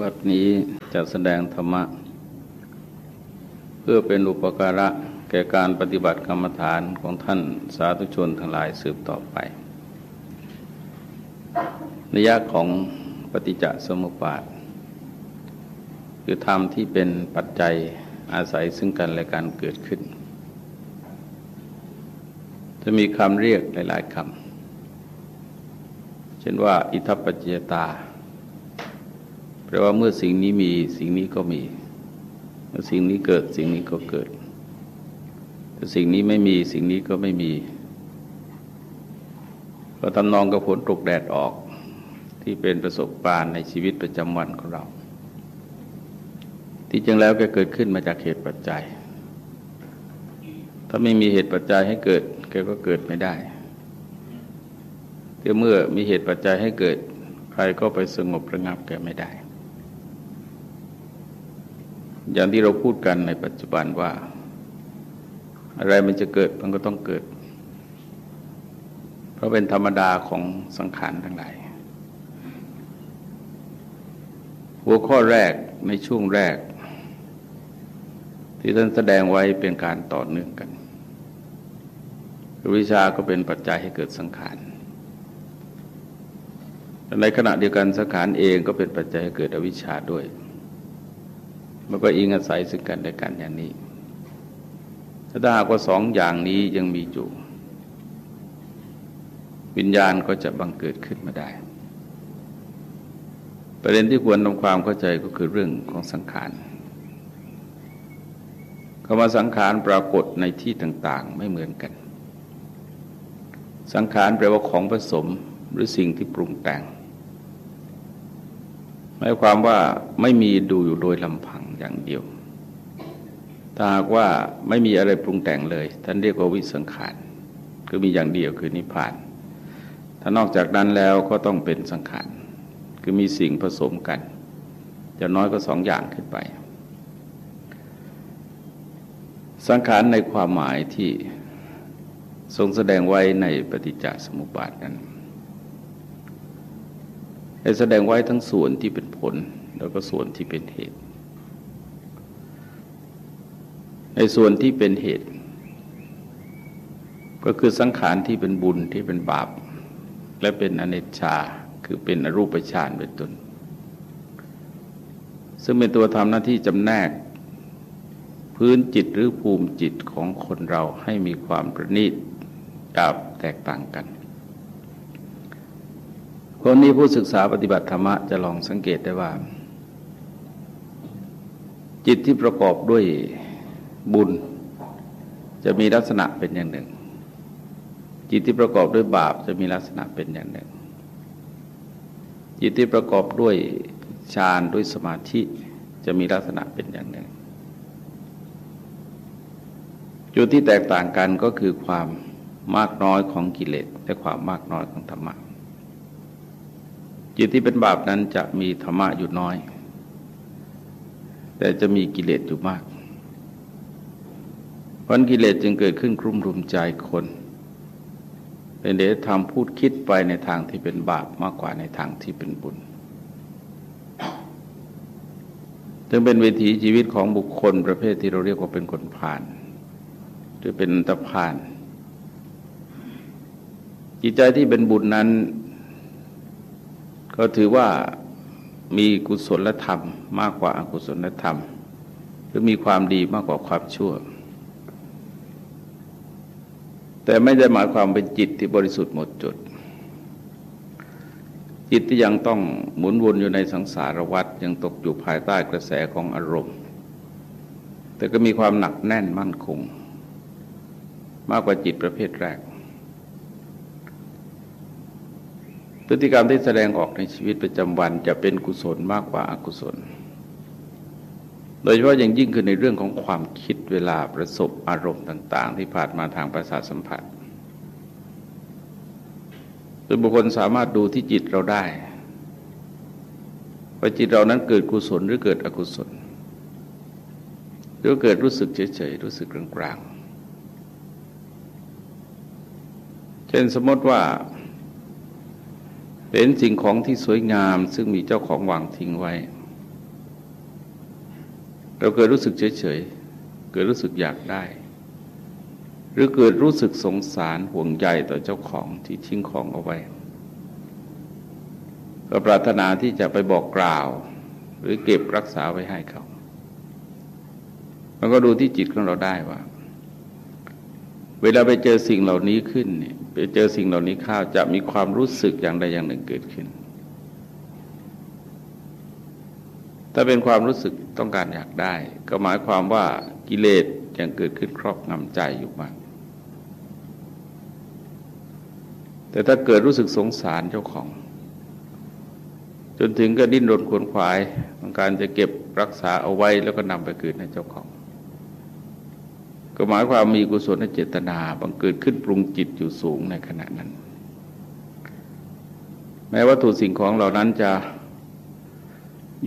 บัดนี้จะแสดงธรรมะ เพื่อเป็นอุปการะแก่การปฏิบัติกรรมฐานของท่านสาธุชนทั้งหลายสืบต่อไปนิยะของปฏิจจสมุปบาท คือธรรมที่เป็นปัจจัยอาศัยซึ่งกันและการเกิดขึ้น จะมีคำเรียกหลาย ๆคำเช่นว่า อิทัปปัจจยตา แปลว่าเมื่อสิ่งนี้มีสิ่งนี้ก็มี เมื่อสิ่งนี้เกิดสิ่งนี้ก็เกิดแต่สิ่งนี้ไม่มีสิ่งนี้ก็ไม่มี ก็ทำนองกับฝนตกแดดออกที่เป็นประสบการณ์ในชีวิตประจำวันของเรา ที่จริงแล้วก็เกิดขึ้นมาจากเหตุปัจจัย ถ้าไม่มีเหตุปัจจัยให้เกิดแกก็เกิดไม่ได้เมื่อมีเหตุปัจจัยให้เกิด ใครก็ไปสงบระงับแกไม่ได้ อย่างที่เราพูดกันในปัจจุบันว่า อะไรมันจะเกิดมันก็ต้องเกิด เพราะเป็นธรรมดาของสังขารทั้งหลายหัวข้อแรกในช่วงแรก ที่ท่านแสดงไว้เป็นการต่อเนื่องกันวิชาก็เป็นปัจจัยให้เกิดสังขารในขณะเดียวกันสังขารเองก็เป็นปัจจัยให้เกิดอวิชชาด้วย มันก็อิงอาศัยซึ่งกันและกันอย่างนี้ ถ้าหากว่าสองอย่างนี้ยังมีอยู่ วิญญาณก็จะบังเกิดขึ้นมาได้ ประเด็นที่ควรทำความเข้าใจก็คือเรื่องของสังขารคำว่าสังขารปรากฏในที่ต่างๆ ไม่เหมือนกัน สังขารแปลว่าของผสมหรือสิ่งที่ปรุงแต่งหมายความว่าไม่มีดูอยู่โดยลำพัง อย่างเดียวถ้าหากว่าไม่มีอะไรปรุงแต่งเลย ท่านเรียกว่าวิสังขารคือมีอย่างเดียวคือนิพพาน ถ้านอกจากนั้นแล้วก็ต้องเป็นสังขารคือมีสิ่งผสมกันจะน้อยก็สองอย่างขึ้นไป สังขารในความหมายที่ทรงแสดงไว้ในปฏิจจสมุปบาทนั้นได้แสดงไว้ทั้งส่วนที่เป็นผลแล้วก็ส่วนที่เป็นเหตุ ในส่วนที่เป็นเหตุ ก็คือสังขารที่เป็นบุญที่เป็นบาป และเป็นอเนจชาคือเป็นอรูปฌานเป็นต้นซึ่งเป็นตัวทำหน้าที่จำแนก พื้นจิตหรือภูมิจิตของคนเราให้มีความประณีตจาบแตกต่างกันคนนี้ผู้ศึกษาปฏิบัติธรรมะจะลองสังเกตได้ว่า จิตที่ประกอบด้วย บุญจะมีลักษณะเป็นอย่างหนึ่ง จิตที่ประกอบด้วยบาปจะมีลักษณะเป็นอย่างหนึ่ง จิตที่ประกอบด้วยฌานด้วยสมาธิจะมีลักษณะเป็นอย่างหนึ่ง จุดที่แตกต่างกันก็คือความมากน้อยของกิเลสและความมากน้อยของธรรมะจิตที่เป็นบาปนั้นจะมีธรรมะอยู่น้อย แต่จะมีกิเลสอยู่มาก พันกิเลสจึงเกิดขึ้นครุ่มรุมใจคน เป็นเดชทำพูดคิดไปในทางที่เป็นบาปมากกว่าในทางที่เป็นบุญจึงเป็นวิถีชีวิตของบุคคลประเภทที่เราเรียกว่าเป็นคนผ่าน หรือเป็นตะพาน จิตใจที่เป็นบุญนั้น ก็ถือว่ามีกุศลธรรมมากกว่าอกุศลธรรม หรือมีความดีมากกว่าความชั่ว แต่ไม่ได้หมายความเป็นจิตที่บริสุทธิ์หมดจด จิตที่ยังต้องหมุนวนอยู่ในสังสารวัฏยังตกอยู่ภายใต้กระแสของอารมณ์ แต่ก็มีความหนักแน่นมั่นคง มากกว่าจิตประเภทแรก พฤติกรรมที่แสดงออกในชีวิตประจำวันจะเป็นกุศลมากกว่าอากุศล โดยเฉพาะอย่างยิ่งคือในเรื่องของความคิดเวลาประสบอารมณ์ต่าง ๆ ที่ผ่านมาทางประสาทสัมผัสโดยบุคคลสามารถดูที่จิตเราได้ว่าจิตเรานั้นเกิดกุศลหรือเกิดอกุศล หรือเกิดรู้สึกเฉยๆรู้สึกกลางๆเช่นสมมติว่าเป็นสิ่งของที่สวยงามซึ่งมีเจ้าของวางทิ้งไว้ เราเกิดรู้สึกเฉยๆ เกิดรู้สึกอยากได้ หรือเกิดรู้สึกสงสารห่วงใยต่อเจ้าของที่ทิ้งของเอาไว้ ก็ปรารถนาที่จะไปบอกกล่าว หรือเก็บรักษาไว้ให้เขา มันก็ดูที่จิตของเราได้ว่า เวลาไปเจอสิ่งเหล่านี้ขึ้นเนี่ยไปเจอสิ่งเหล่านี้ข้าวจะมีความรู้สึกอย่างใดอย่างหนึ่งเกิดขึ้น ถ้าเป็นความรู้สึกต้องการอยากได้ ก็หมายความว่ากิเลสยังเกิดขึ้นครอบงำใจอยู่บ้างแต่ถ้าเกิดรู้สึกสงสารเจ้าของ จนถึงก็ดิ้นรนขวนขวายต้องการจะเก็บรักษาเอาไว้แล้วก็นำไปคืนให้เจ้าของก็หมายความมีกุศลเจตนาบังเกิดขึ้นปรุงจิตอยู่สูงในขณะนั้น แม้วัตถุสิ่งของเหล่านั้นจะ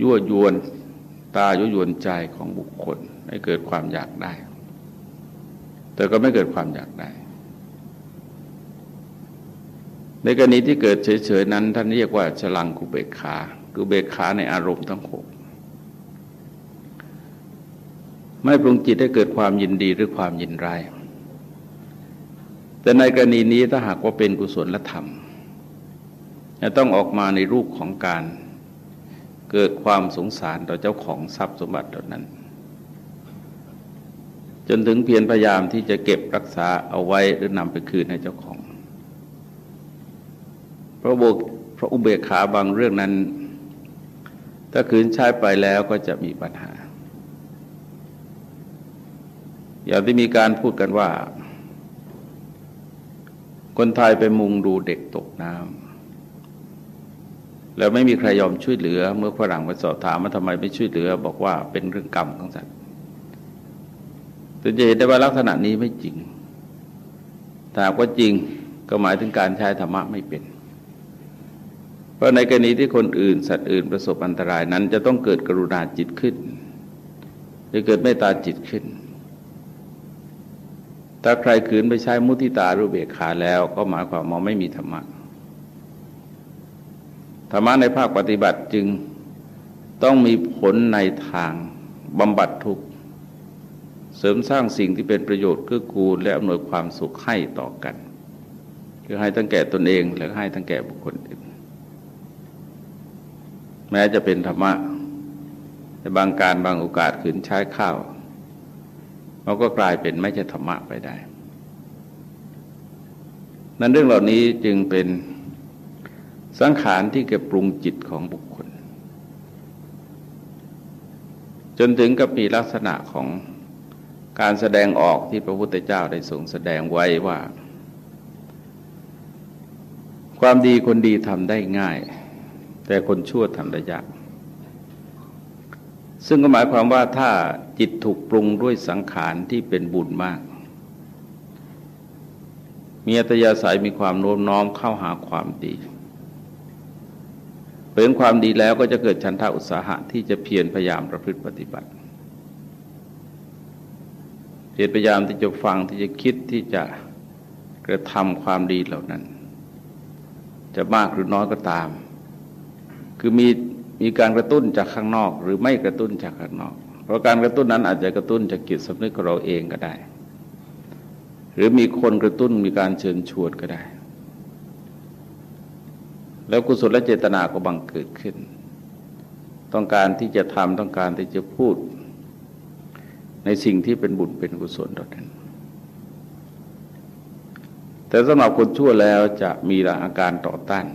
ยั่วยวนตายั่วยวนใจของบุคคล ให้เกิดความอยากได้ แต่ก็ไม่เกิดความอยากได้ ในกรณีที่เกิดเฉยๆนั้น ท่านเรียกว่าฉลังกุเบกขากุเบกขาในอารมณ์ทั้งหกไม่ปรุงจิตให้เกิดความยินดีหรือความยินร้ายแต่ในกรณีนี้ถ้าหากว่าเป็นกุศลธรรมจะต้องออกมาในรูปของการ เกิดความสงสารต่อเจ้าของทรัพย์สมบัติเหล่านั้น จนถึงเพียรพยายามที่จะเก็บรักษาเอาไว้หรือนำไปคืนให้เจ้าของ พราะบกพระอุเบกขาบางเรื่องนั้น ถ้าคืนใช้ไปแล้วก็จะมีปัญหา อย่างที่มีการพูดกันว่า คนไทยไปมุงดูเด็กตกน้ำ แล้วไม่มีใครยอมช่วยเหลือ เมื่อฝรั่งไปสอบถามว่าทำไมไม่ช่วยเหลือ บอกว่าเป็นเรื่องกรรมของสัตว์แต่จะเห็นได้ว่าลักษณะนี้ไม่จริงถ้าว่าจริงก็หมายถึงการใช้ธรรมะไม่เป็น เพราะในกรณีที่คนอื่น สัตว์อื่นประสบอันตรายนั้น จะต้องเกิดกรุณาจิตขึ้น หรือเกิดเมตตาจิตขึ้น ถ้าใครขืนไปใช้มุติตารูเบกขาแล้ว ก็หมายความว่าไม่มีธรรมะ ธรรมะในภาคปฏิบัติจึงต้องมีผลในทางบำบัดทุกข์เสริมสร้างสิ่งที่เป็นประโยชน์เกื้อกูลและอำนวยความสุขให้ต่อกัน คือให้ทั้งแก่ตนเองและให้ทั้งแก่บุคคลอื่นแม้จะเป็นธรรมะในบางการบางโอกาสขืนใช้ข้าวมันก็กลายเป็นไม่ใช่ธรรมะไปได้ นั้นเรื่องเหล่านี้จึงเป็น สังขารที่เก็บปรุงจิตของบุคคล จนถึงกับมีลักษณะของการแสดงออกที่พระพุทธเจ้าได้ทรงแสดงไว้ว่า ความดีคนดีทำได้ง่าย แต่คนชั่วทำได้ยาก ซึ่งก็หมายความว่าถ้าจิตถูกปรุงด้วยสังขารที่เป็นบุญมาก มีอัตยาศัยมีความโน้มน้อมเข้าหาความดี เป็นความดีแล้วก็จะเกิดชันทาอุตสาหะที่จะเพียรพยายามประพฤติปฏิบัติเพียรพยายามที่จะฟังที่จะคิดที่จะกระทำความดีเหล่านั้น จะมากหรือน้อยก็ตาม คือมีมีการกระตุ้นจากข้างนอก หรือไม่กระตุ้นจากข้างนอก เพราะการกระตุ้นนั้นอาจจะกระตุ้นจากกิจสำนึกของเราเองก็ได้ หรือมีคนกระตุ้นมีการเชิญชวนก็ได้ แล้วกุศลและเจตนาก็บังเกิดขึ้น ต้องการที่จะทำต้องการที่จะพูด ในสิ่งที่เป็นบุญเป็นกุศลดนั้นแต่สำหรับคนชั่วแล้วจะมีอาการต่อต้าน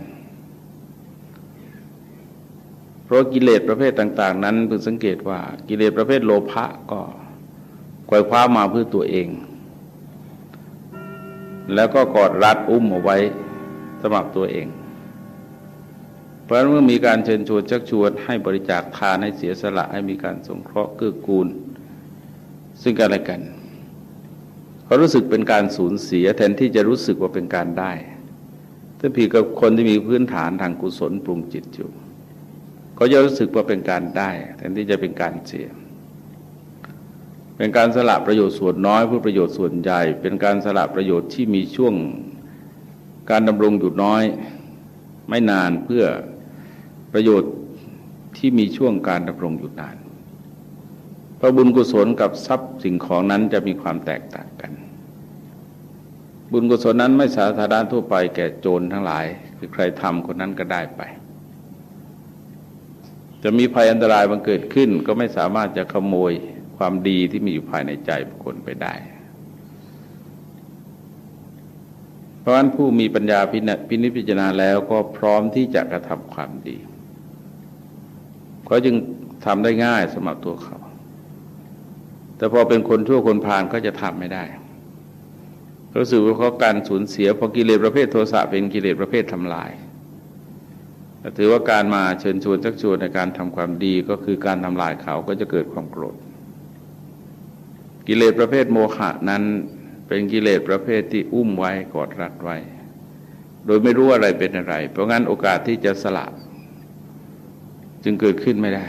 เพราะกิเลสประเภทต่าง ๆ นั้นเพิ่งสังเกตว่ากิเลสประเภทโลภะก็ควยคว้ามาเพื่อตัวเอง แล้วก็กอดรัดอุ้มเอาไว้สำหรับตัวเอง เพราะเมื่อมีการเชิญชวนชักชวนให้บริจาคทานให้เสียสละให้มีการสงเคราะห์เกื้อกูล ซึ่งกันและกันเขารู้สึกเป็นการสูญเสียแทนที่จะรู้สึกว่าเป็นการได้ถ้าผีกับคนที่มีพื้นฐานทางกุศลปรุงจิตอยู่เขาจะรู้สึกว่าเป็นการได้ แทนที่จะเป็นการเสีย เป็นการสละประโยชน์ส่วนน้อยเพื่อประโยชน์ส่วนใหญ่ เป็นการสละประโยชน์ที่มีช่วงการดำรงอยู่น้อย ไม่นานเพื่อ ประโยชน์ที่มีช่วงการดำรงอยู่นานพระบุญกุศลกับทรัพย์สิ่งของนั้นจะมีความแตกต่างกัน บุญกุศลนั้นไม่สาธารณทั่วไปแก่โจรทั้งหลาย คือใครทำคนนั้นก็ได้ไป จะมีภัยอันตรายบังเกิดขึ้นก็ไม่สามารถจะขโมยความดีที่มีอยู่ภายในใจบุคคลไปได้เพราะฉะนั้นผู้มีปัญญาพินิจพิจารณาแล้วก็พร้อมที่จะกระทำความดี เขาจึงทำได้ง่ายสำหรับตัวเขา แต่พอเป็นคนชั่วคนพาลก็จะทำไม่ได้รู้สึกว่าเขาการสูญเสียพอกิเลสประเภทโทสะเป็นกิเลสประเภททำลายถือว่าการมาเชิญชวนชักชวนในการทำความดีก็คือการทำลายเขาก็จะเกิดความโกรธ กิเลสประเภทโมหะนั้นเป็นกิเลสประเภทที่อุ้มไว้กอดรัดไว้ โดยไม่รู้อะไรเป็นอะไร เพราะงั้นโอกาสที่จะสละ จึงเกิดขึ้นไม่ได้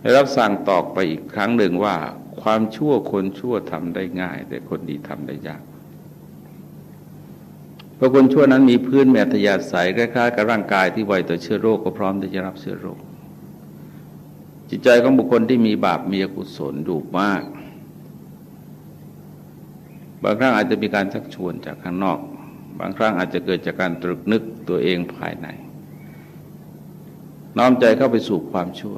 ได้รับสั่งตอกไปอีกครั้งหนึ่งว่า ความชั่วคนชั่วทำได้ง่าย แต่คนดีทำได้ยากเพราะคนชั่วนั้นมีพื้นแมทยาศัยคล้ายๆกับร่างกายที่ไวต่อเชื้อโรคก็พร้อมที่จะรับเชื้อโรค จิตใจของบุคคลที่มีบาปมีอกุศลดุมาก บางครั้งอาจจะมีการชักชวนจากข้างนอก บางครั้งอาจจะเกิดจากการตรึกนึกตัวเองภายใน น้อมใจเข้าไปสู่ความชั่ว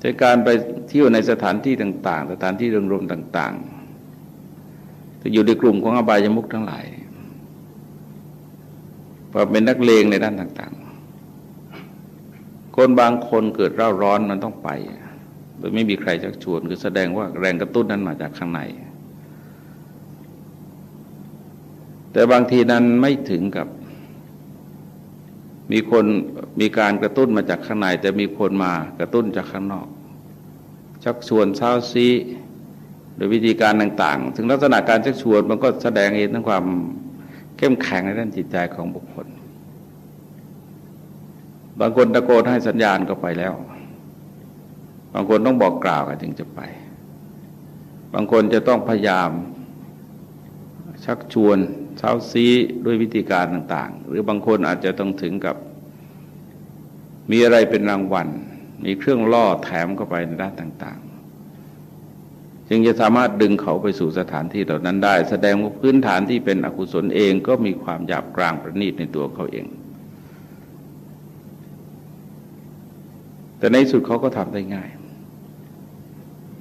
ใช้การไปเที่ยวในสถานที่ต่าง ๆ สถานที่รวมต่างๆจะอยู่ในกลุ่มของอบายมุกทั้งหลายพอเป็นนักเลงในด้านต่าง ๆ คนบางคนเกิดเร่าร้อนมันต้องไปโดยไม่มีใครชักชวนคือแสดงว่าแรงกระตุ้นนั้นมาจากข้างใน แต่บางทีนั้นไม่ถึงกับ มีคนมีการกระตุ้นมาจากข้างใน แต่มีคนมากระตุ้นจากข้างนอก ชักชวนเช้าซีโดยวิธีการต่างๆ ถึงลักษณะการชักชวนมันก็แสดงเองทั้งความเข้มแข็งในด้านจิตใจของบุคคล บางคนตะโกนให้สัญญาณก็ไปแล้ว บางคนต้องบอกกล่าวกันถึงจะไป บางคนจะต้องพยายาม ชักชวน เช้าซีด้วยวิธีการต่างๆ หรือบางคนอาจจะต้องถึงกับ มีอะไรเป็นรางวัล มีเครื่องล่อแถมเข้าไปในด้านต่างๆ จึงจะสามารถดึงเขาไปสู่สถานที่เหล่านั้นได้ แสดงว่าพื้นฐานที่เป็นอกุศลเองก็มีความหยาบกลางประณีตในตัวเขาเอง แต่ในสุดเขาก็ทำได้ง่าย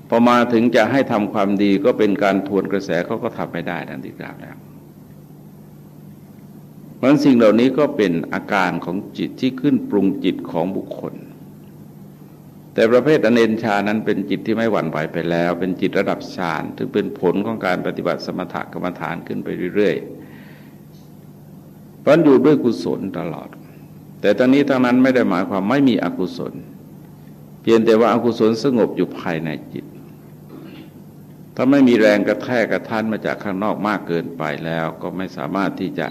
พอมาถึงจะให้ทำความดีก็เป็นการทวนกระแสเขาก็ทำไม่ได้ดังที่กล่าวแล้ว เพราะสิ่งเหล่านี้ก็เป็นอาการของจิตที่ขึ้นปรุงจิตของบุคคล แต่ประเภทอเนนชานั้นเป็นจิตที่ไม่หวั่นไหวไปแล้ว เป็นจิตระดับฌานถึงเป็นผลของการปฏิบัติสมถกรรมฐานขึ้นไปเรื่อยๆเพราะอยู่ด้วยกุศลตลอด แต่ตอนนี้ทั้งนั้นไม่ได้หมายความไม่มีอกุศล เพียงแต่ว่าอากุศลสงบอยู่ภายในจิต ถ้าไม่มีแรงกระแทกกระทันมาจากข้างนอกมากเกินไปแล้ว ก็ไม่สามารถที่จะ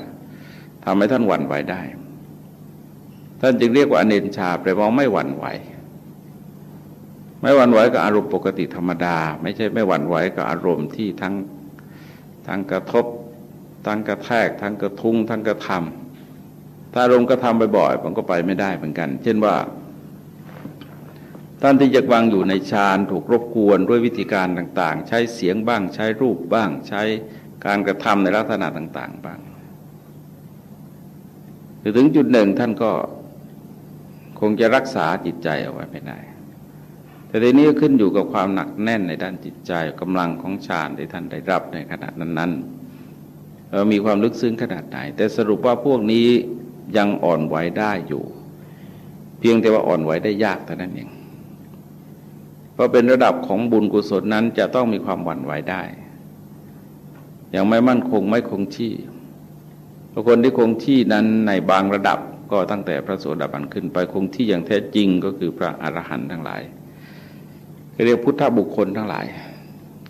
ทำให้ท่านหวั่นไหวได้ ท่านจึงเรียกว่าอเนนชาแปลว่าไม่หวั่นไหว ไม่หวั่นไหวกับอารมณ์ปกติธรรมดา ไม่ใช่ไม่หวั่นไหวกับอารมณ์ที่ทั้งทั้งกระทบ ทั้งกระแทก ทั้งกระทุ้ง ทั้งกระทำถ้าอารมณ์กระทำบ่อยๆมันก็ไปไม่ได้เหมือนกัน เช่นว่าท่านที่จะวางอยู่ในฌานถูกรบกวนด้วยวิธีการต่างๆ ใช้เสียงบ้าง ใช้รูปบ้าง ใช้การกระทำในลักษณะต่าง ๆ บ้าง ถึงจุดหนึ่งท่านก็คงจะรักษาจิตใจเอาไว้ไม่ได้ แต่ทีนี้ขึ้นอยู่กับความหนักแน่นในด้านจิตใจกำลังของฌานที่ท่านได้รับในขณะนั้นๆมีความลึกซึ้งขนาดไหน แต่สรุปว่าพวกนี้ยังอ่อนไหวได้อยู่ เพียงแต่ว่าอ่อนไหวได้ยากเท่านั้นเองเพราะเป็นระดับของบุญกุศลนั้นจะต้องมีความหวั่นไหวได้ ยังไม่มั่นคงไม่คงที่ คนที่คงที่นั้นในบางระดับก็ตั้งแต่พระโสดาบันขึ้นไปคงที่อย่างแท้จริงก็คือพระอรหันต์ทั้งหลายเรียกพุทธบุคคลทั้งหลาย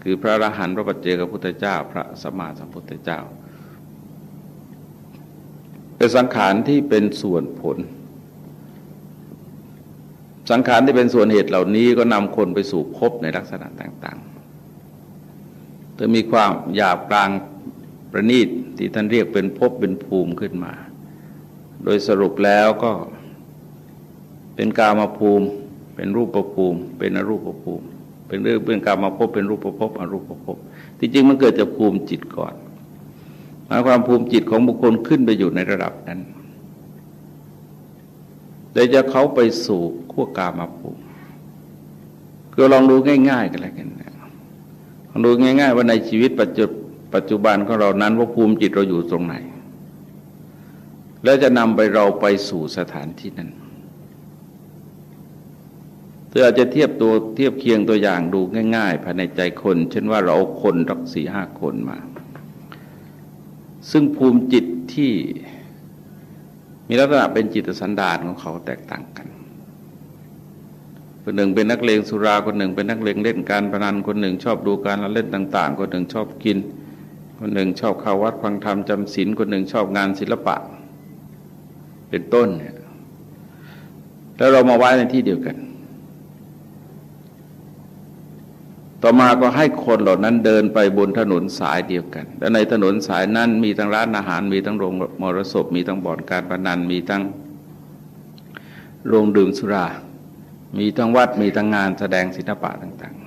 คือพระอรหันต์พระปัจเจกพุทธเจ้า พระสมมาสัมพุทธเจ้าเป็นสังขารที่เป็นส่วนผล สังขารที่เป็นส่วนเหตุเหล่านี้ก็นำคนไปสู่พบในลักษณะต่างๆจะมีความหยาบกลาง ประณีตที่ท่านเรียกเป็นภพเป็นภูมิขึ้นมา โดยสรุปแล้วก็เป็นกามาภูมิ เป็นรูปภูมิ เป็นอรูปภูมิ เป็นเรื่องเป็นการมาพบเป็นรูปประพอรูปประพที่จริงมันเกิดจากภูมิจิตก่อนหมายความภูมิจิตของบุคคลขึ้นไปอยู่ในระดับนั้นแต่จะเขาไปสู่ขั้วกามาภูมิก็ลองดูง่าย ๆ กันแล้วกันลองดูง่าย ๆ ว่าในชีวิตปัจจุ ปัจจุบันของเรานั้นว่าภูมิจิตเราอยู่ตรงไหน แล้วจะนำไปเราไปสู่สถานที่นั้นเธออาจจะเทียบตัวเทียบเคียงตัวอย่างดูง่าย ๆ ภายในใจคน เช่นว่าเราเอาคนรักสี่ห้าคนมา ซึ่งภูมิจิตที่มีลักษณะเป็นจิตสันดานของเขาแตกต่างกันคนหนึ่งเป็นนักเลงสุราคนหนึ่งเป็นนักเลงเล่นการพนันคนหนึ่งชอบดูการละเล่นต่าง ๆ คนหนึ่งชอบกิน คนหนึ่งชอบเข้าวัดฟังธรรมจำศีลคนหนึ่งชอบงานศิลปะ เป็นต้นเนี่ยแล้วเรามาไว้ในที่เดียวกัน ต่อมาก็ให้คนเหล่านั้นเดินไปบนถนนสายเดียวกัน และในถนนสายนั้นมีทั้งร้านอาหาร มีทั้งโรงมรสพ มีทั้งบ่อนการพนัน มีทั้งโรงดื่มสุรา มีทั้งวัด มีทั้งงานแสดงศิลปะต่างๆ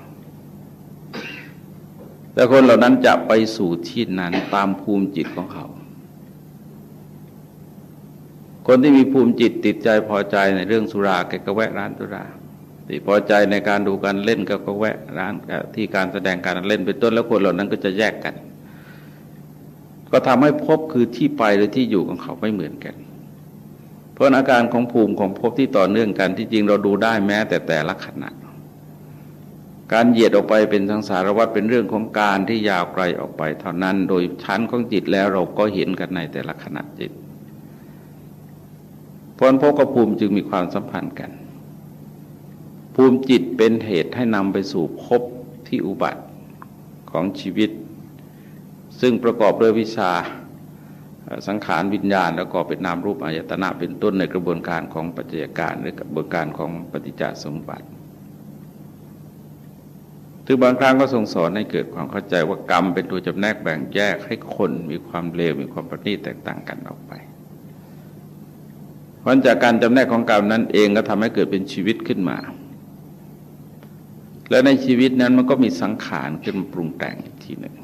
แต่คนเหล่านั้นจะไปสู่ที่นั้นตามภูมิจิตของเขา คนที่มีภูมิจิตติดใจพอใจในเรื่องสุราแกก็แวะร้านสุราที่พอใจในการดูการเล่นก็ก็แวะร้านที่การแสดงการเล่นเป็นต้นแล้วคนเหล่านั้นก็จะแยกกัน ก็ทำให้พบคือที่ไปหรือที่อยู่ของเขาไม่เหมือนกัน เพราะอาการของภูมิของพบที่ต่อเนื่องกันที่จริงเราดูได้แม้แต่แต่ละขณะ การเหยียดออกไปเป็นสังสารวัฏเป็นเรื่องของการที่ยาวไกลออกไป เท่านั้นโดยชั้นของจิตแล้วเราก็เห็นกันในแต่ละขณะจิตเพราะพบกับภูมิจึงมีความสัมพันธ์กัน ภูมิจิตเป็นเหตุให้นำไปสู่ภพที่อุบัติของชีวิต ซึ่งประกอบด้วยวิชาสังขารวิญญาณ แล้วก็เป็นนามรูปอายตนะเป็นต้นในกระบวนการของปัจจัยการหรือกระบวนการของปฏิจจสมบัติ ถึงบางครั้งก็ทรงสอนให้เกิดความเข้าใจว่ากรรมเป็นตัวจำแนกแบ่งแยกให้คนมีความเลวมีความประณีตแตกต่างกันออกไปเพราะจากการจำแนกของกรรมนั้นเองก็ทำให้เกิดเป็นชีวิตขึ้นมา แล้วในชีวิตนั้นมันก็มีสังขารขึ้นปรุงแต่งอีกทีหนึ่ง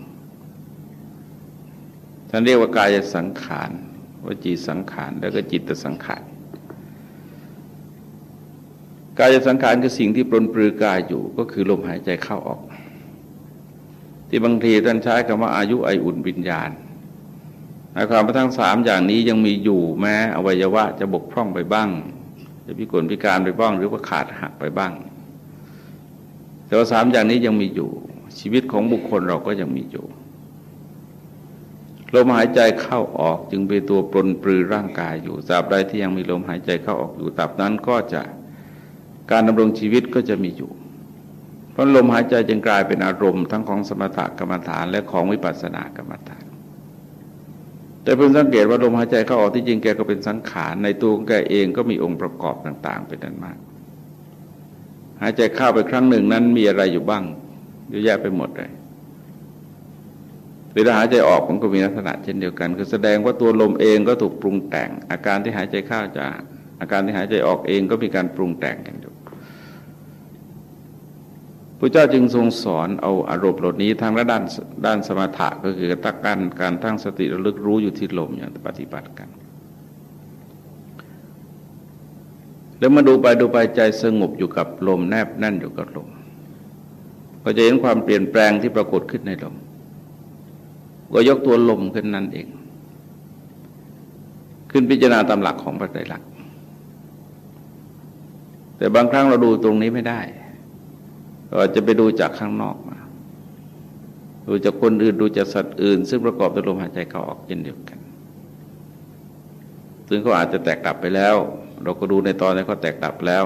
ท่านเรียกว่ากายสังขารวจีสังขารแล้วก็จิตสังขาร กายสังขารคือสิ่งที่ปรนปรือกายอยู่ก็คือลมหายใจเข้าออก ที่บางทีท่านใช้คำว่าอายุไออุ่นวิญญาณหมายความว่าทั้งสามอย่างนี้ยังมีอยู่แม้อวัยวะจะบกพร่องไปบ้าง จะพิกลพิการไปบ้าง หรือว่าขาดหักไปบ้าง แต่ว่าสามอย่างนี้ยังมีอยู่ ชีวิตของบุคคลเราก็ยังมีอยู่ลมหายใจเข้าออกจึงเป็นตัวปลนปลือร่างกายอยู่ตราบใดที่ยังมีลมหายใจเข้าออกอยู่ตราบนั้นก็จะ การดำรงชีวิตก็จะมีอยู่ เพราะลมหายใจจึงกลายเป็นอารมณ์ทั้งของสมถกรรมฐานและของวิปัสสนากรรมฐาน แต่เพิ่งสังเกตว่าลมหายใจเข้าออกที่จริงแกก็เป็นสังขารในตัวของแกเองก็มีองค์ประกอบต่าง ๆ เป็นนันมาก หายใจเข้าไปครั้งหนึ่งนั้นมีอะไรอยู่บ้างเยอะแยะไปหมดเลยเวลาหายใจออกมันก็มีลักษณะเช่นเดียวกัน คือแสดงว่าตัวลมเองก็ถูกปรุงแต่ง อาการที่หายใจเข้าจะอาการที่หายใจออกเองก็มีการปรุงแต่งกัน พระเจ้าจึงทรงสอนเอาอารมณ์เหล่านี้ทางด้านด้านสมถะก็คือตั้งการการทั้งสติระลึกรู้อยู่ที่ลมอย่างปฏิบัติกัน แล้วมาดูไปดูไปใจสงบอยู่กับลมแนบแน่นอยู่กับลมก็จะเห็นความเปลี่ยนแปลงที่ปรากฏขึ้นในลม ก็ยกตัวลมขึ้นนั่นเอง ขึ้นพิจารณาตามหลักของปัจจัยหลักแต่บางครั้งเราดูตรงนี้ไม่ได้ เราจะไปดูจากข้างนอกมาดูจากคนอื่นดูจากสัตว์อื่น ซึ่งประกอบด้วยลมหายใจเข้าออกเช่นเดียวกัน ซึ่งเขาอาจจะแตกกลับไปแล้ว เราก็ดูในตอนนี้เขาแตกดับแล้ว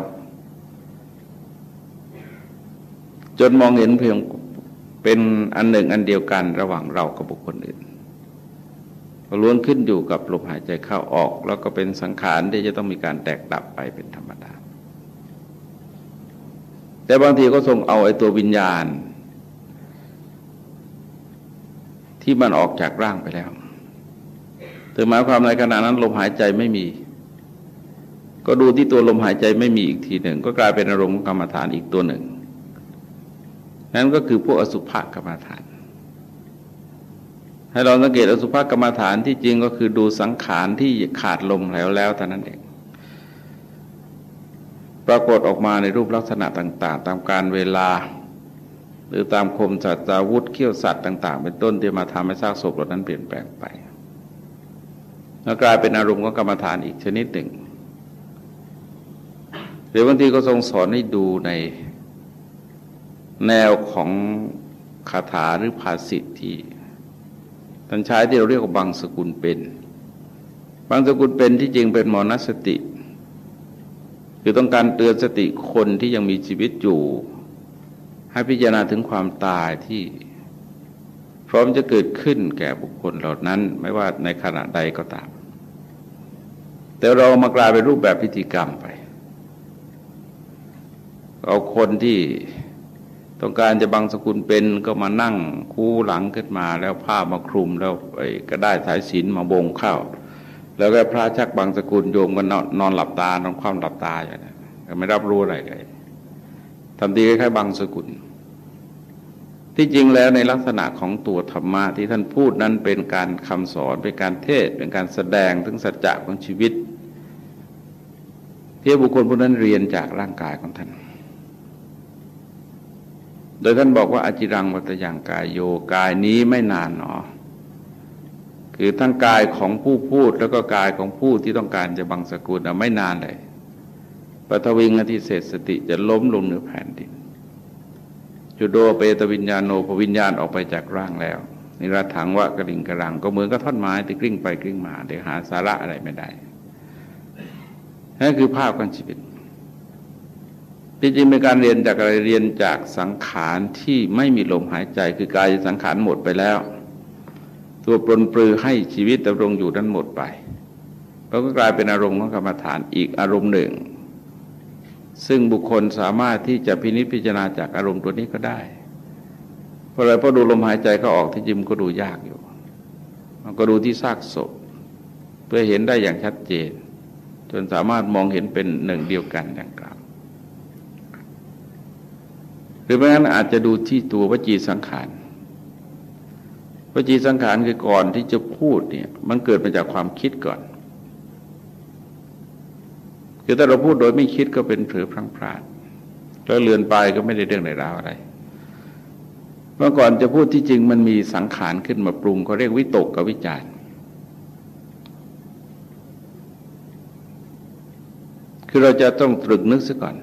จนมองเห็นเพียงเป็นอันหนึ่งอันเดียวกันระหว่างเรากับบุคคลอื่นล้วนขึ้นอยู่กับลมหายใจเข้าออก แล้วก็เป็นสังขารที่จะต้องมีการแตกดับไปเป็นธรรมดา แต่บางทีก็ทรงเอาไอ้ตัววิญญาณ ที่มันออกจากร่างไปแล้วถึงหมายความในขณะนั้นลมหายใจไม่มี ก็ดูที่ตัวลมหายใจไม่มีอีกทีหนึ่ง ก็กลายเป็นอารมณ์กรรมฐานอีกตัวหนึ่ง นั่นก็คือพวกอสุภกรรมฐาน ให้เราสังเกตอสุภกรรมฐานที่จริงก็คือดูสังขารที่ขาดลมแล้วแล้วเท่านั้นเอง ปรากฏออกมาในรูปลักษณะต่าง ๆ ตามการเวลา หรือตามคมสัตว์าวุธเขี้ยวสัตว์ต่าง ๆ เป็นต้นที่มาทำให้ซากศพเหล่านั้นเปลี่ยนแปลงไปแล้วกลายเป็นอารมณ์ของกรรมฐานอีกชนิดหนึ่ง หรือบางทีก็ทรงสอนให้ดูในแนวของคาถาหรือภาษิตที่ท่านใช้ที่เราเรียกว่าบางสกุลเป็น บางสกุลเป็นที่จริงเป็นมรณสติ คือต้องการเตือนสติคนที่ยังมีชีวิตอยู่ ให้พิจารณาถึงความตายที่ พร้อมจะเกิดขึ้นแก่บุคคลเหล่านั้นไม่ว่าในขณะใดก็ตาม แต่เรามากลายเป็นรูปแบบพิธีกรรมไป เอาคนที่ต้องการจะบังสกุลเป็นก็มานั่งคู่หลังขึ้นมาแล้วผ้ามาคลุมแล้วไอ้ก็ได้สายศีลมาบงเข้า แล้วก็พระชักบางสกุลโยมก็นอนหลับตานอนความหลับตาอย่างนั้นไม่รับรู้อะไรเลยทำดีคล้ายๆบางสกุล ที่จริงแล้วในลักษณะของตัวธรรมะที่ท่านพูดนั้นเป็นการคำสอนเป็นการเทศ เป็นการแสดงถึงสัจจะของชีวิตที่บุคคลผู้นั้นเรียนจากร่างกายของท่าน โดยท่านบอกว่าอจิรังวัตยังกายโยกายนี้ไม่นานหนอ คือทั้งกายของผู้พูดแล้วก็กายของผู้ที่ต้องการจะบังสกุลไม่นานเลยปฐวิงอธิเศษสติจะล้มลงเหนือแผ่นดินจุโดเปตวิญญาโนพวิญญาณออกไปจากร่างแล้วนิรัถังวะกระลิงกระรังก็เหมือนกับท่อนไม้ที่กลิ้งไปกลิ้งมาเดี๋ยวหาสาระอะไรไม่ได้นั่นคือภาพของชีวิตจริงๆเป็นการเรียนจากอะไรเรียนจากสังขารที่ไม่มีลมหายใจคือกายสังขารหมดไปแล้ว ตัวปลนปลือให้ชีวิตดำรงอยู่นั้นหมดไปแล้วก็กลายเป็นอารมณ์ของกรรมฐานอีกอารมณ์หนึ่ง ซึ่งบุคคลสามารถที่จะพินิจพิจารณาจากอารมณ์ตัวนี้ก็ได้ เพราะอะไรเพราะดูลมหายใจเขาออกที่จิมก็ดูยากอยู่ มันก็ดูที่ซากศพ เพื่อเห็นได้อย่างชัดเจน จนสามารถมองเห็นเป็นหนึ่งเดียวกันดังกล่าวหรือไม่งั้นอาจจะดูที่ตัววจีสังขาร วจีสังขารคือก่อนที่จะพูดเนี่ยมันเกิดมาจากความคิดก่อนคือถ้าเราพูดโดยไม่คิดก็เป็นเผลอพลังพลาดแล้วเลือนไปก็ไม่ได้เรื่องในราวอะไร เมื่อก่อนจะพูดที่จริงมันมีสังขารขึ้นมาปรุงเขาเรียกวิตกกับวิจารคือเราจะต้องตรึกนึกซะก่อน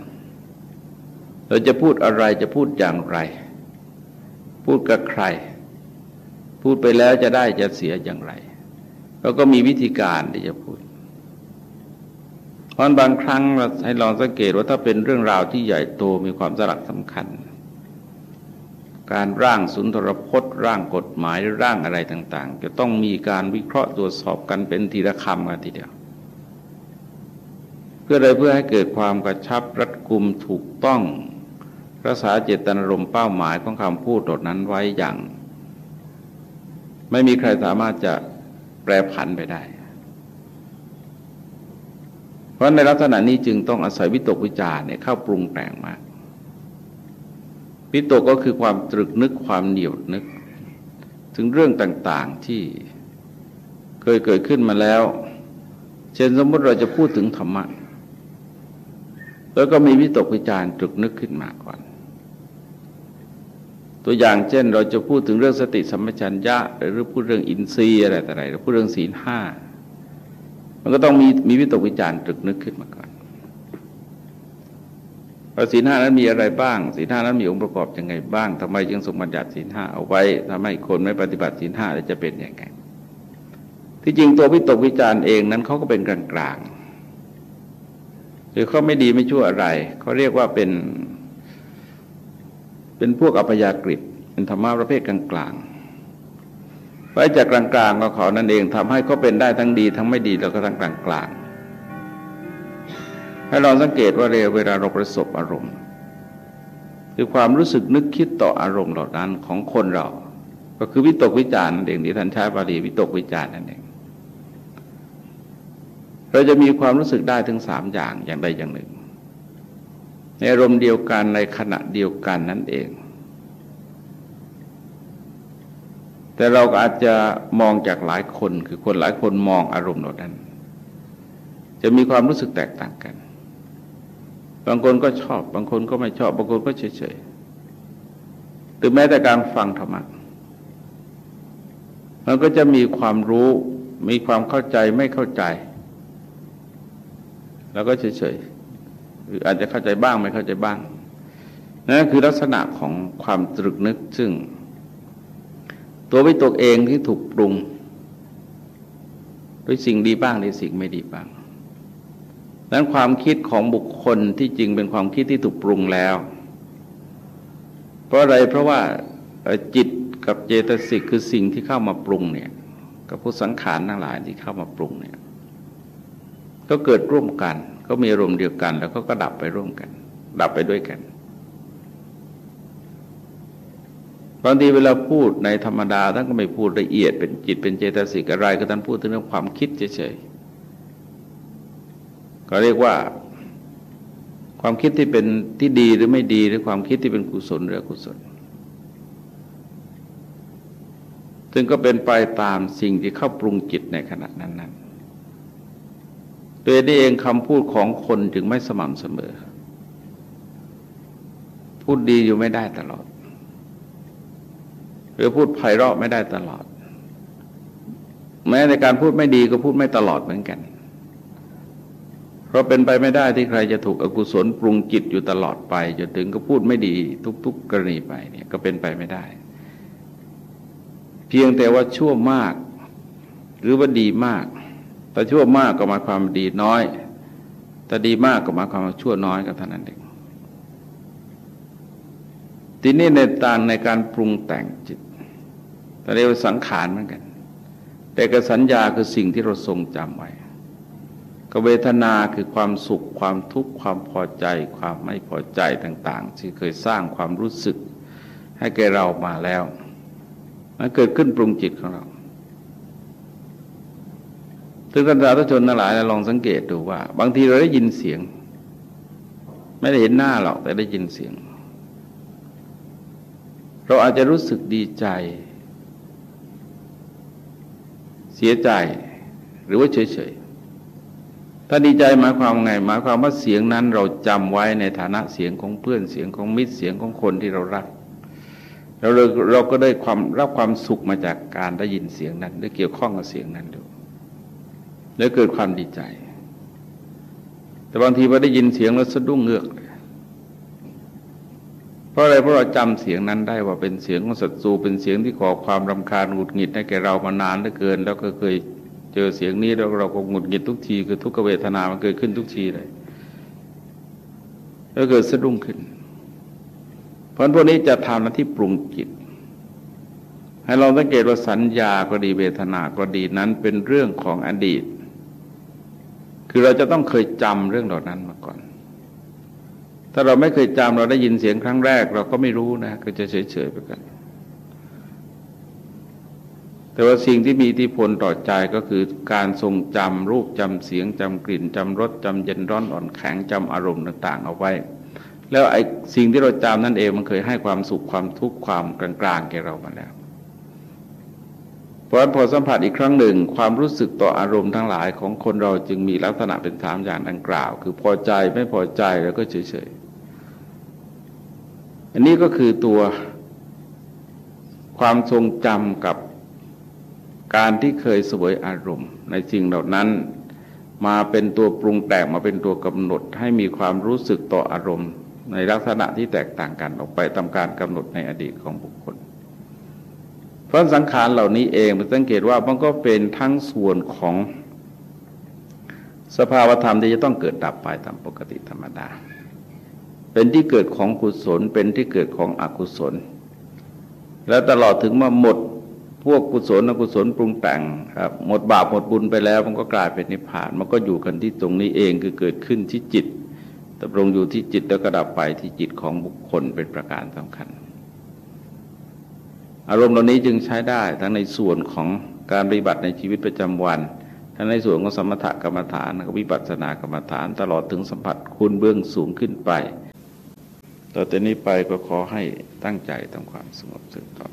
เราจะพูดอะไรจะพูดอย่างไร พูดกับใคร พูดไปแล้วจะได้จะเสียอย่างไรเราก็มีวิธีการที่จะพูดเพราะบางครั้งเราให้ลองสังเกตว่าถ้าเป็นเรื่องราวที่ใหญ่โตมีความสลักสำคัญ การร่างสุนทรพจน์ ร่างกฎหมายร่างอะไรต่าง ๆ จะต้องมีการวิเคราะห์ตรวจสอบกันเป็นทีละคำกันทีเดียว เพื่ออะไรเพื่อให้เกิดความกระชับรัดกุมถูกต้องรักษาเจตนารมณ์เป้าหมายของคำพูดดนั้นไว้อย่าง ไม่มีใครสามารถจะแปรผันไปได้ เพราะในลักษณะนี้จึงต้องอาศัยวิตกวิจารเนี่ยเข้าปรุงแต่งมาวิตกก็คือความตรึกนึกความเหนียวนึก ถึงเรื่องต่างๆที่เคยเกิดขึ้นมาแล้ว เช่นสมมติเราจะพูดถึงธรรมะแล้วก็มีวิตกวิจารตรึกนึกขึ้นมาก่อน ตัวอย่างเช่น เราจะพูดถึงเรื่องสติสัมปชัญญะ หรือพูดเรื่องอินทรีย์อะไรต่ออะไรหรือพูดเรื่องศีลห้ามันก็ต้องมีมีวิตกวิจารณ์ตรึกนึกขึ้นมาก่อนว่าศีลห้านั้นมีอะไรบ้างศีลห้านั้นมีองค์ประกอบยังไงบ้างทำไมจึงสมบัติศีลห้าเอาไว้ทำให้คนไม่ปฏิบัติศีลห้าจะเป็นยังไงที่จริงตัววิตกวิจารณ์เองนั้นเขาก็เป็นกลางกลางหรือเขาไม่ดีไม่ชั่วอะไรเขาเรียกว่าเป็น เป็นพวกอัปยากฤิเป็นธรรมะประเภทกลางกลางไว้จากกลางๆของเขานั่นเองทำให้เขาเป็นได้ทั้งดี ทั้งไม่ดีแล้วก็ทั้งกลางๆให้เราสังเกตว่าเวลาเราประสบอารมณ์ คือความรู้สึกนึกคิดต่ออารมณ์เหล่านั้นของคนเรา ก็คือวิตกวิจารณ์เองที่ท่านใช้บาลีวิตกวิจารณ์นั่นเองเราจะมีความรู้สึกได้ถึงสามอย่างอย่างใดอย่างหนึ่ง ในอารมณ์เดียวกันในขณะเดียวกันนั่นเอง แต่เราก็อาจจะมองจากหลายคนคือคนหลายคนมองอารมณ์เหล่านั้น จะมีความรู้สึกแตกต่างกัน บางคนก็ชอบ บางคนก็ไม่ชอบ บางคนก็เฉยๆหรือแม้แต่การฟังธรรมะมันก็จะมีความรู้มีความเข้าใจไม่เข้าใจ แล้วก็เฉยๆ หรืออาจจะเข้าใจบ้างไม่เข้าใจบ้างนั่นคือลักษณะของความตรึกนึกซึ่ง ตัววิตกเองที่ถูกปรุง ด้วยสิ่งดีบ้างในสิ่งไม่ดีบ้างนั้นความคิดของบุคคลที่จริงเป็นความคิดที่ถูกปรุงแล้ว เพราะอะไรเพราะว่าจิตกับเจตสิกคือสิ่งที่เข้ามาปรุงเนี่ย กับผู้สังขารทั้งหลายที่เข้ามาปรุงเนี่ย ก็เกิดร่วมกัน ก็มีอารมณ์เดียวกัน แล้วก็ก็ดับไปร่วมกัน ดับไปด้วยกันบางทีเวลาพูดในธรรมดาท่านก็ไม่พูดละเอียดเป็นจิตเป็นเจตสิกอะไรก็ท่านพูดถึงเรื่องความคิดเฉยๆก็เรียกว่า ความคิดที่เป็นที่ดีหรือไม่ดีหรือความคิดที่เป็นกุศลหรืออกุศลซึ่งก็เป็นไปตามสิ่งที่เข้าปรุงจิตในขณะนั้นนั้น ตัวนี้เองคำพูดของคนจึงไม่สม่ำเสมอ พูดดีอยู่ไม่ได้ตลอด หรือพูดไพเราะไม่ได้ตลอด แม้ในการพูดไม่ดีก็พูดไม่ตลอดเหมือนกัน เพราะเป็นไปไม่ได้ที่ใครจะถูกอกุศลปรุงจิตอยู่ตลอดไปจนถึงก็พูดไม่ดีทุก ๆ กรณีไปเนี่ยก็เป็นไปไม่ได้ เพียงแต่ว่าชั่วมาก หรือว่าดีมาก แต่ชั่วมากก็หมายความดีน้อยแต่ดีมากก็หมายความชั่วน้อยก็เท่านั้นเองทีนี้ในต่านในการปรุงแต่งจิตแต่เรียกว่าสังขารเหมือนกัน แต่กสัญญาคือสิ่งที่เราทรงจำไว้กเวทนาคือความสุขความทุกข์ความพอใจ ความไม่พอใจต่าง ๆ ที่เคยสร้างความรู้สึกให้แก่เรามาแล้ว มันเกิดขึ้นปรุงจิตของเรา ถึงกันสาธุชนทั้งหลายลองสังเกตดูว่า บางทีเราได้ยินเสียง ไม่ได้เห็นหน้าหรอกแต่ได้ยินเสียง เราอาจจะรู้สึกดีใจ เสียใจหรือว่าเฉยๆ ถ้าดีใจหมายความไง หมายความว่าเสียงนั้นเราจำไว้ในฐานะเสียงของเพื่อนเสียงของมิตรเสียงของคนที่เรารัก เราเราก็ได้ความรับความสุขมาจากการได้ยินเสียงนั้นได้เกี่ยวข้องกับเสียงนั้นดู แล้วเกิดความดีใจ แต่บางทีพอได้ยินเสียงแล้วสะดุ้งเงือก เพราะอะไรเพราะเราจำเสียงนั้นได้ว่าเป็นเสียงของศัตรูเป็นเสียงที่ก่อความรำคาญหงุดหงิดให้แก่เรามานานเหลือเกิน แล้วก็เคยเจอเสียงนี้แล้วเราก็หงุดหงิดทุกที คือทุกเวทนามันเกิดขึ้นทุกทีเลยแล้วเกิดสะดุ้งขึ้น เพราะพวกนี้จะทำหน้าที่ปรุงจิต ให้เราสังเกตว่าสัญญาก็ดีเวทนาก็ดีนั้นเป็นเรื่องของอดีต คือเราจะต้องเคยจำเรื่องเหล่านั้นมาก่อน ถ้าเราไม่เคยจำเราได้ยินเสียงครั้งแรก เราก็ไม่รู้นะ ก็จะเฉยๆไปกัน แต่ว่าสิ่งที่มีอิทธิพลต่อใจก็คือการทรงจำรูปจำเสียงจำกลิ่นจำรสจำเย็นร้อนอ่อนแข็งจำอารมณ์ต่าง ๆ เอาไว้ แล้วไอ้สิ่งที่เราจำนั่นเองมันเคยให้ความสุขความทุกข์ความกลางๆแก่เรามาแล้ว เพราะพอสัมผัสอีกครั้งหนึ่ง ความรู้สึกต่ออารมณ์ทั้งหลายของคนเราจึงมีลักษณะเป็นสามอย่างดังกล่าว คือพอใจไม่พอใจแล้วก็เฉยๆ อันนี้ก็คือตัวความทรงจำกับการที่เคยสวยอารมณ์ ในสิ่งเหล่านั้นมาเป็นตัวปรุงแต่งมาเป็นตัวกำหนดให้มีความรู้สึกต่ออารมณ์ ในลักษณะที่แตกต่างกันออกไปตามการกำหนดในอดีตของบุคคล เพราะสังขารเหล่านี้เองมันสังเกตว่ามันก็เป็นทั้งส่วนของสภาวธรรมที่จะต้องเกิดดับไปตามปกติธรรมดา เป็นที่เกิดของกุศล เป็นที่เกิดของอกุศล แล้วตลอดถึงมาหมดพวกกุศลอกุศลปรุงแต่งครับหมดบาปหมดบุญไปแล้วมันก็กลายเป็นนิพพาน มันก็อยู่กันที่ตรงนี้เองคือเกิดขึ้นที่จิตดำรงอยู่ที่จิตแล้วก็ดับไปที่จิตของบุคคลเป็นประการสำคัญ อารมณ์เหล่านี้จึงใช้ได้ทั้งในส่วนของการปฏิบัติในชีวิตประจำวัน ทั้งในส่วนของสมถกรรมฐานวิปัสสนากรรมฐานตลอดถึงสัมผัสคุณเบื้องสูงขึ้นไป ต่อจากนี้ไปก็ขอให้ตั้งใจทำความสงบสึกต่อ